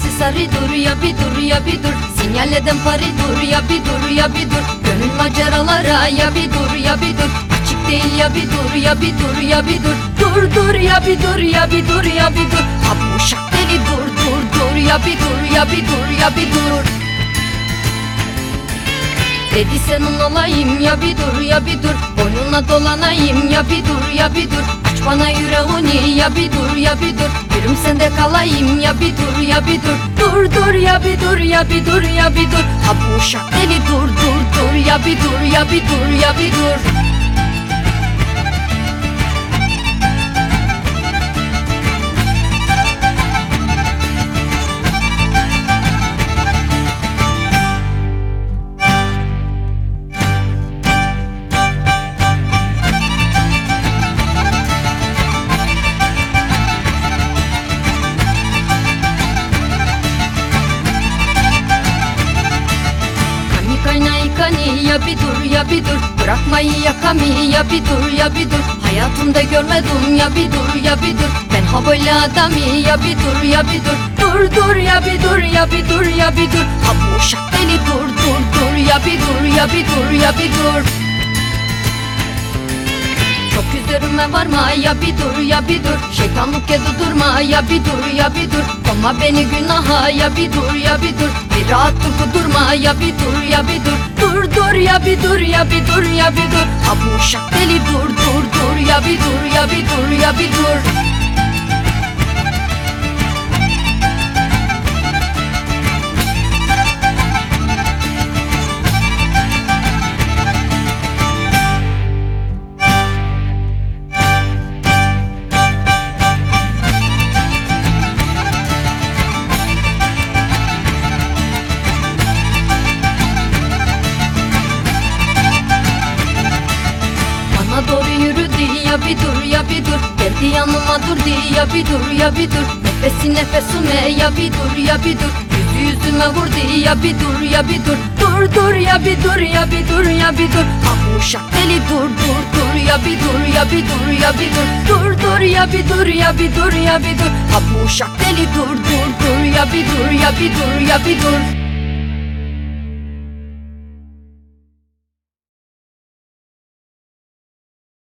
arabası sarı dur ya bir dur ya bir dur Sinyal eden pari dur ya bir dur ya bir dur Gönül maceralara ya bir dur ya bir dur Açık değil ya bir dur ya bir dur ya bir dur Dur dur ya bir dur ya bir dur ya bir dur Ha bu uşak deli dur dur dur ya bir dur ya bir dur ya bir dur Dedi senin olayım ya bir dur ya bir dur Boynuna dolanayım ya bir dur ya bir dur Aç bana yüreğini ya bir dur ya bir dur sende kalayım ya bir dur ya bir dur. Dur dur ya bir dur ya bir dur ya bir dur. Ha bu uşak deli dur dur dur. Ya bir dur ya bir dur ya bir dur ya bir dur ya bir dur Bırakmayı yakami ya bir dur ya bir dur Hayatımda görmedim ya bir dur ya bir dur Ben ha böyle adamı ya bir dur ya bir dur Dur dur ya bir dur ya bir dur ya bir dur Ha bu uşak deli dur dur dur ya bir dur ya bir dur ya bir dur üzerime varma ya bir dur ya bir dur Şeytanlık edu durma ya bir dur ya bir dur Koma beni günaha ya bir dur ya bir dur Bir rahatlık durma ya bir dur ya bir dur Dur dur ya bir dur ya bir dur ya bir dur Ha bu uşak deli dur dur dur ya bir dur ya bir dur ya bir dur bir dur ya bir dur Geldi yanıma durdu ya bir dur ya bir dur Nefesi nefesime ya bir dur ya bir dur Yüzü yüzüme vurdu ya bir dur ya bir dur Dur dur ya bir dur ya bir dur ya bir dur uşak deli dur dur dur ya bir dur ya bir dur ya bir dur Dur dur ya bir dur ya bir dur ya bir dur uşak deli dur dur dur ya bir dur ya bir dur ya bir dur